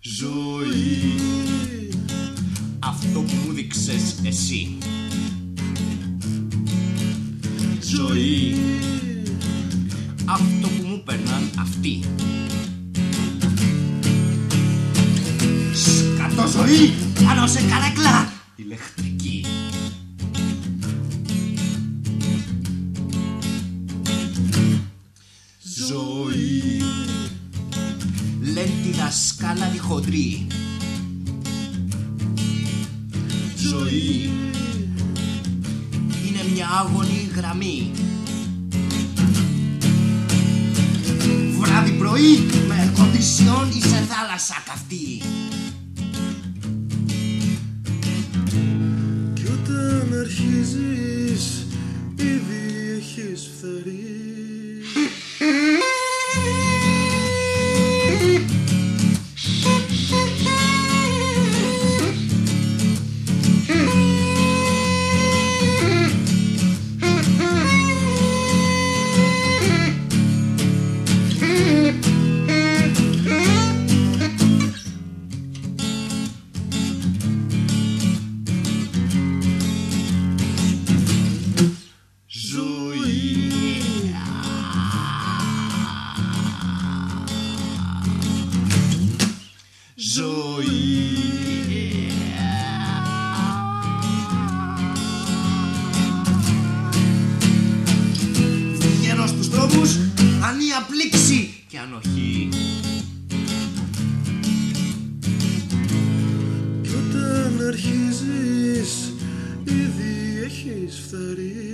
Ζωή. Αυτό που μου δείξες εσύ. Ζωή. Αυτό που μου περνάν αυτή. Σκατό ζωή. Πάνω σε καρακλά Ζωή. Λένε τη δασκάλα τη χοντρή. Ζωή. Είναι μια άγωνη γραμμή. Βράδυ πρωί με κοντισιόν ή σε θάλασσα καυτή. Κι όταν αρχίζεις ήδη έχεις φθαρεί Ζωή. Βγαίνω στους δρόμους ανία πλήξη και ανοχή Κι όταν αρχίζεις ήδη έχεις φθαρεί